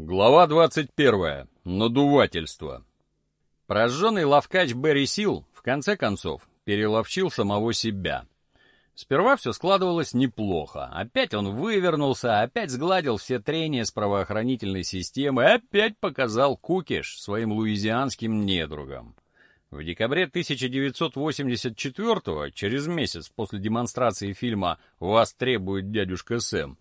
Глава 21. Надувательство. Прожженный ловкач Берри Сил, в конце концов, переловчил самого себя. Сперва все складывалось неплохо. Опять он вывернулся, опять сгладил все трения с правоохранительной системой, опять показал кукиш своим луизианским недругам. В декабре 1984 через месяц после демонстрации фильма «Вас требует дядюшка Сэм»,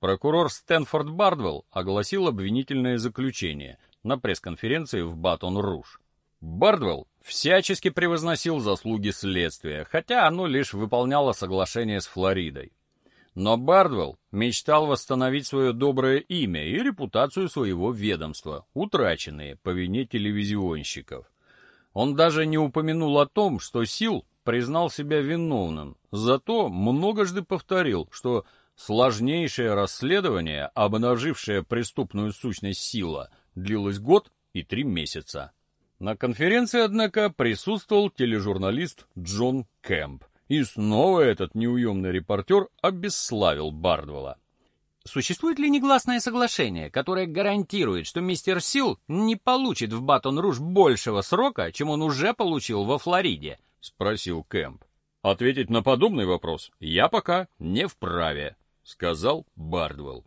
Прокурор Стэнфорд Бардвелл огласил обвинительное заключение на пресс-конференции в Батон-Руж. Бардвелл всячески превозносил заслуги следствия, хотя оно лишь выполняло соглашение с Флоридой. Но Бардвелл мечтал восстановить свое доброе имя и репутацию своего ведомства, утраченные по вине телевизионщиков. Он даже не упомянул о том, что Сил признал себя виновным, зато многожды повторил, что Сложнейшее расследование, обнажившее преступную сущность сила, длилось год и три месяца. На конференции, однако, присутствовал тележурналист Джон Кэмп. И снова этот неуемный репортер обесславил Бардвелла. Существует ли негласное соглашение, которое гарантирует, что мистер Сил не получит в Батон-Руж большего срока, чем он уже получил во Флориде? — спросил Кэмп. Ответить на подобный вопрос я пока не вправе сказал Бардвелл.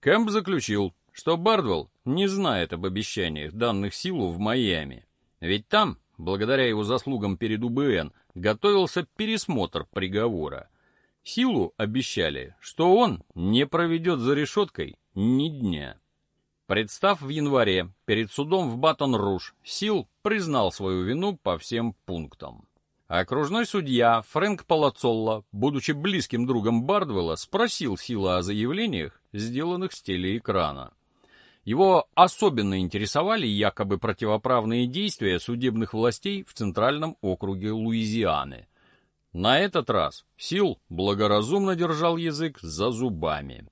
Кэмп заключил, что Бардвелл не знает об обещаниях, данных Силу в Майами. Ведь там, благодаря его заслугам перед УБН, готовился пересмотр приговора. Силу обещали, что он не проведет за решеткой ни дня. Представ в январе перед судом в Батон-Руж, Сил признал свою вину по всем пунктам. Окружной судья Фрэнк Палацолло, будучи близким другом Бардвелла, спросил Сила о заявлениях, сделанных с телеэкрана. Его особенно интересовали якобы противоправные действия судебных властей в Центральном округе Луизианы. На этот раз Сил благоразумно держал язык за зубами.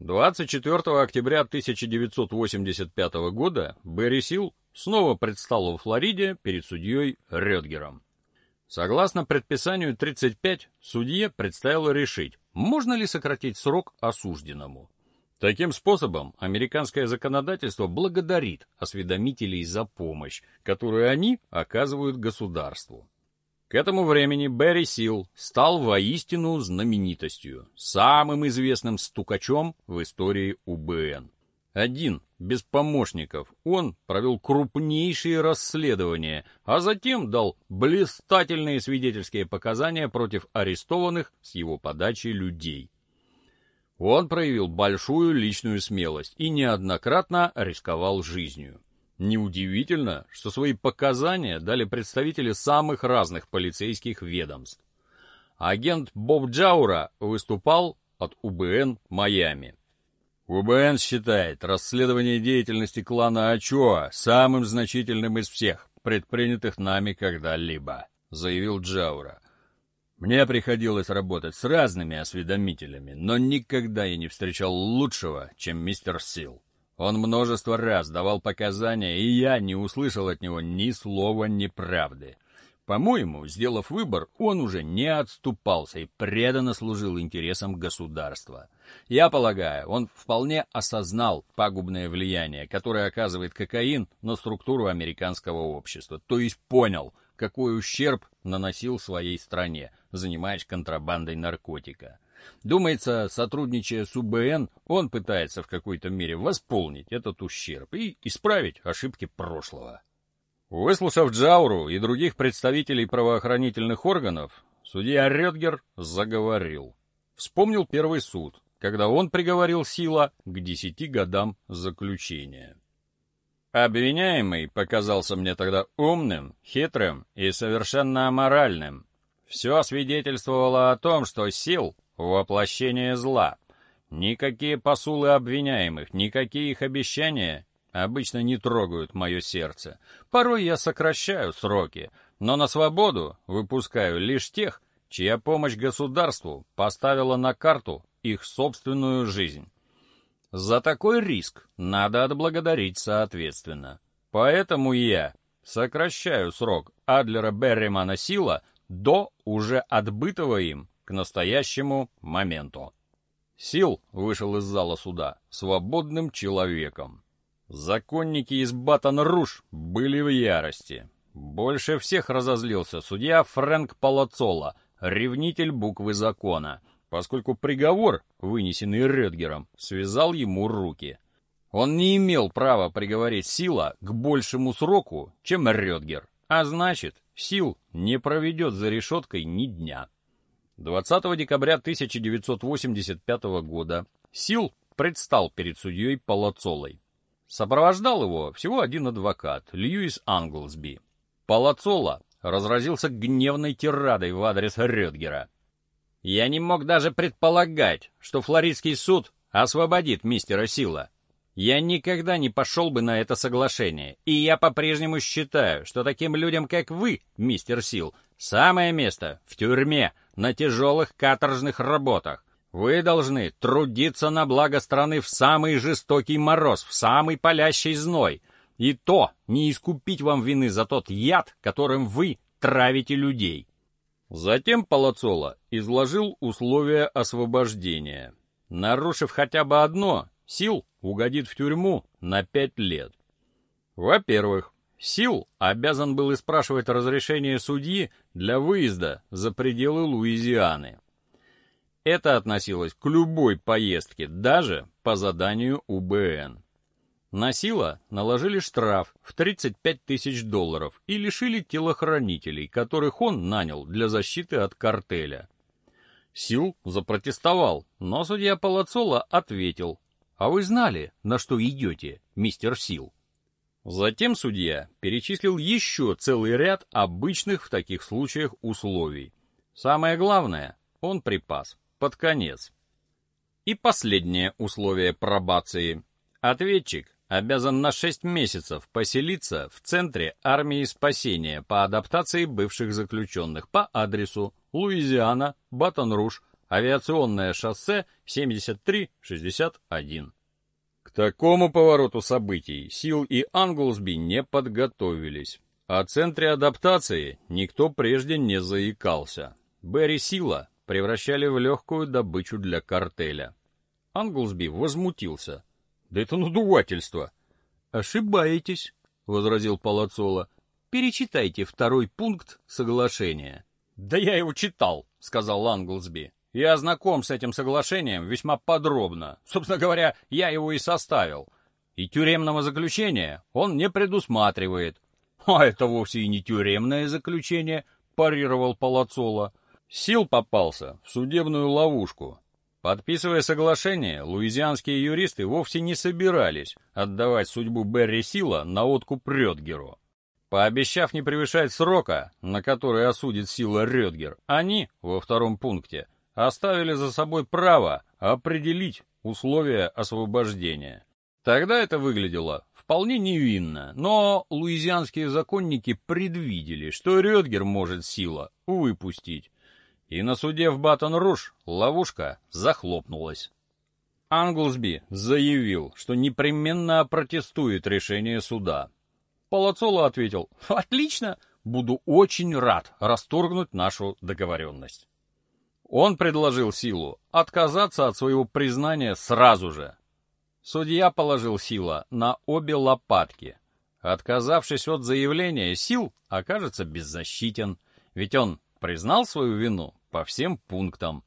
24 октября 1985 года Берри Сил снова предстал во Флориде перед судьей Рёдгером. Согласно предписанию 35, судье предстояло решить, можно ли сократить срок осужденному. Таким способом американское законодательство благодарит осведомителей за помощь, которую они оказывают государству. К этому времени Берри Сил стал воистину знаменитостью, самым известным стукачом в истории УБН. Один, без помощников, он провел крупнейшие расследования, а затем дал блистательные свидетельские показания против арестованных с его подачи людей. Он проявил большую личную смелость и неоднократно рисковал жизнью. Неудивительно, что свои показания дали представители самых разных полицейских ведомств. Агент Боб Джаура выступал от УБН Майами. УБН считает расследование деятельности клана Ачоа самым значительным из всех, предпринятых нами когда-либо, заявил Джаура. Мне приходилось работать с разными осведомителями, но никогда я не встречал лучшего, чем мистер Сил. Он множество раз давал показания, и я не услышал от него ни слова неправды. По-моему, сделав выбор, он уже не отступался и преданно служил интересам государства. Я полагаю, он вполне осознал пагубное влияние, которое оказывает кокаин на структуру американского общества, то есть понял, какой ущерб наносил своей стране, занимаясь контрабандой наркотика. Думается, сотрудничая с УБН, он пытается в какой-то мере восполнить этот ущерб и исправить ошибки прошлого. Выслушав Джауру и других представителей правоохранительных органов, судья Рёдгер заговорил. Вспомнил первый суд, когда он приговорил Сила к десяти годам заключения. Обвиняемый показался мне тогда умным, хитрым и совершенно аморальным. Все свидетельствовало о том, что Сил — воплощение зла. Никакие посулы обвиняемых, никакие их обещания обычно не трогают мое сердце. Порой я сокращаю сроки, но на свободу выпускаю лишь тех, чья помощь государству поставила на карту их собственную жизнь. За такой риск надо отблагодарить соответственно. Поэтому я сокращаю срок Адлера Берримана Сила до уже отбытого им к настоящему моменту. Сил вышел из зала суда свободным человеком. Законники из Батон-Руж были в ярости. Больше всех разозлился судья Фрэнк Палацоло, ревнитель буквы закона, поскольку приговор, вынесенный Редгером, связал ему руки. Он не имел права приговорить Сила к большему сроку, чем Редгер, а значит, Сил не проведет за решеткой ни дня. 20 декабря 1985 года Сил предстал перед судьей Палацолой. Сопровождал его всего один адвокат, Льюис Англсби. Палацола разразился гневной тирадой в адрес Рёдгера. «Я не мог даже предполагать, что флоридский суд освободит мистера Сила. Я никогда не пошел бы на это соглашение, и я по-прежнему считаю, что таким людям, как вы, мистер Сил, самое место в тюрьме на тяжелых каторжных работах. Вы должны трудиться на благо страны в самый жестокий мороз, в самый палящий зной — и то не искупить вам вины за тот яд, которым вы травите людей. Затем Палацоло изложил условия освобождения. Нарушив хотя бы одно, Сил угодит в тюрьму на пять лет. Во-первых, Сил обязан был испрашивать разрешение судьи для выезда за пределы Луизианы. Это относилось к любой поездке, даже по заданию УБН. На Сила наложили штраф в 35 тысяч долларов и лишили телохранителей, которых он нанял для защиты от картеля. Сил запротестовал, но судья Палацола ответил, «А вы знали, на что идете, мистер Сил?» Затем судья перечислил еще целый ряд обычных в таких случаях условий. Самое главное, он припас под конец. И последнее условие пробации. Ответчик обязан на 6 месяцев поселиться в Центре армии спасения по адаптации бывших заключенных по адресу Луизиана, Батон-Руж, авиационное шоссе 7361. К такому повороту событий Сил и Англсби не подготовились. О центре адаптации никто прежде не заикался. Берри Сила превращали в легкую добычу для картеля. Англсби возмутился – да это надувательство. Ошибаетесь, возразил Палацоло. Перечитайте второй пункт соглашения. Да я его читал, сказал Англсби. Я знаком с этим соглашением весьма подробно. Собственно говоря, я его и составил. И тюремного заключения он не предусматривает. А это вовсе и не тюремное заключение, парировал Палацоло. Сил попался в судебную ловушку. Подписывая соглашение, луизианские юристы вовсе не собирались отдавать судьбу Берри Сила на откуп Рёдгеру. Пообещав не превышать срока, на который осудит Сила Рёдгер, они, во втором пункте, оставили за собой право определить условия освобождения. Тогда это выглядело вполне невинно, но луизианские законники предвидели, что Рёдгер может Сила выпустить, и на суде в Батон-Руж ловушка захлопнулась. Англсби заявил, что непременно опротестует решение суда. Палацоло ответил, «Отлично, буду очень рад расторгнуть нашу договоренность». Он предложил Силу отказаться от своего признания сразу же. Судья положил Сила на обе лопатки. Отказавшись от заявления, Сил окажется беззащитен, ведь он признал свою вину по всем пунктам.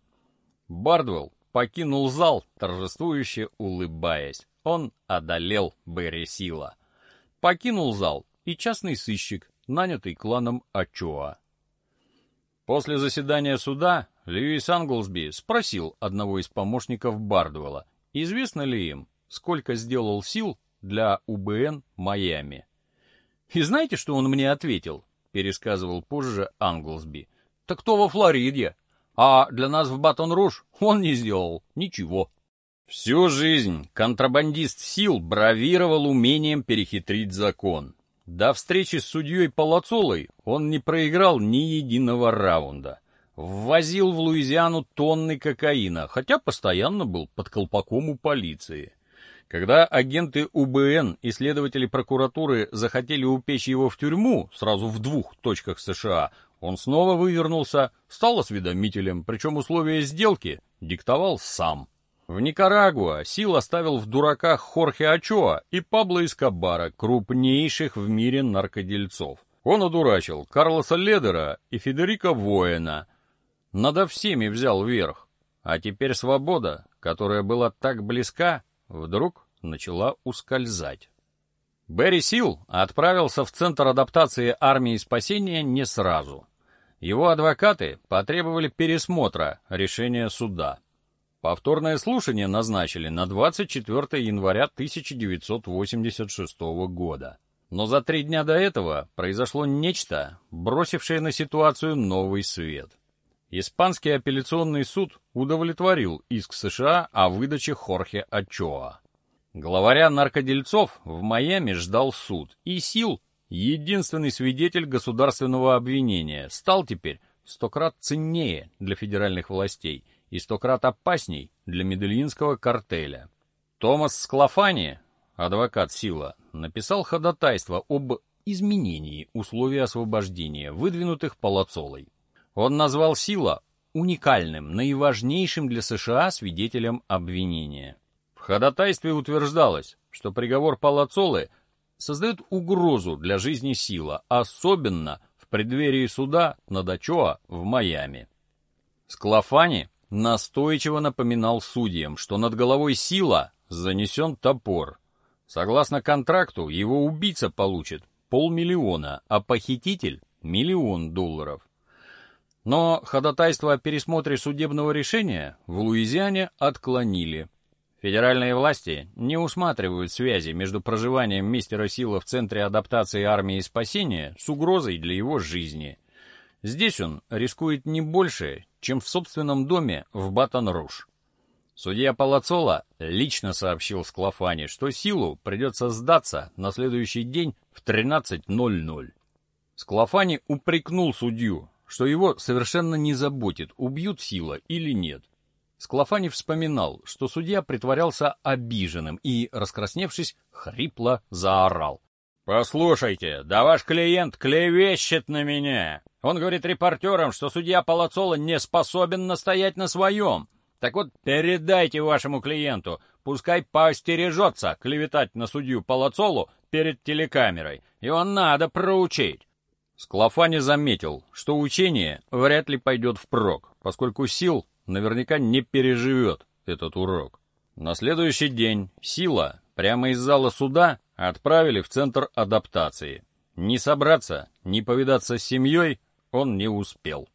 Бардвелл покинул зал, торжествующе улыбаясь. Он одолел Берри Сила. Покинул зал и частный сыщик, нанятый кланом Ачоа. После заседания суда Льюис Англсби спросил одного из помощников Бардвелла, известно ли им, сколько сделал сил для УБН Майами. «И знаете, что он мне ответил?» — пересказывал позже Англсби так то во Флориде. А для нас в Батон-Руж он не сделал ничего. Всю жизнь контрабандист сил бравировал умением перехитрить закон. До встречи с судьей Палацолой он не проиграл ни единого раунда. Ввозил в Луизиану тонны кокаина, хотя постоянно был под колпаком у полиции. Когда агенты УБН и следователи прокуратуры захотели упечь его в тюрьму сразу в двух точках США, он снова вывернулся, стал осведомителем, причем условия сделки диктовал сам. В Никарагуа Сил оставил в дураках Хорхе Ачоа и Пабло Эскобара, крупнейших в мире наркодельцов. Он одурачил Карлоса Ледера и Федерика Воина. Надо всеми взял верх. А теперь свобода, которая была так близка, вдруг начала ускользать. Берри Сил отправился в Центр адаптации армии спасения не сразу. Его адвокаты потребовали пересмотра решения суда. Повторное слушание назначили на 24 января 1986 года. Но за три дня до этого произошло нечто, бросившее на ситуацию новый свет. Испанский апелляционный суд удовлетворил иск США о выдаче Хорхе Ачоа. Главаря наркодельцов в Майами ждал суд, и Сил, единственный свидетель государственного обвинения, стал теперь сто крат ценнее для федеральных властей и сто крат опасней для медельинского картеля. Томас Склофани, адвокат Сила, написал ходатайство об изменении условий освобождения, выдвинутых Палацолой. Он назвал Сила уникальным, наиважнейшим для США свидетелем обвинения. Ходатайстве утверждалось, что приговор Палацолы создает угрозу для жизни Сила, особенно в преддверии суда над Ачоа в Майами. Склофани настойчиво напоминал судьям, что над головой Сила занесен топор. Согласно контракту, его убийца получит полмиллиона, а похититель — миллион долларов. Но ходатайство о пересмотре судебного решения в Луизиане отклонили. Федеральные власти не усматривают связи между проживанием мистера Сила в Центре адаптации армии спасения с угрозой для его жизни. Здесь он рискует не больше, чем в собственном доме в Батон-Руж. Судья Палацола лично сообщил Склофане, что Силу придется сдаться на следующий день в 13.00. Склофани упрекнул судью, что его совершенно не заботит, убьют Сила или нет. Склофани вспоминал, что судья притворялся обиженным и, раскрасневшись, хрипло заорал. «Послушайте, да ваш клиент клевещет на меня. Он говорит репортерам, что судья Палацола не способен настоять на своем. Так вот, передайте вашему клиенту, пускай поостережется клеветать на судью Палацолу перед телекамерой. Его надо проучить. Склофани заметил, что учение вряд ли пойдет впрок, поскольку Сил наверняка не переживет этот урок. На следующий день Сила прямо из зала суда отправили в центр адаптации. Не собраться, не повидаться с семьей он не успел.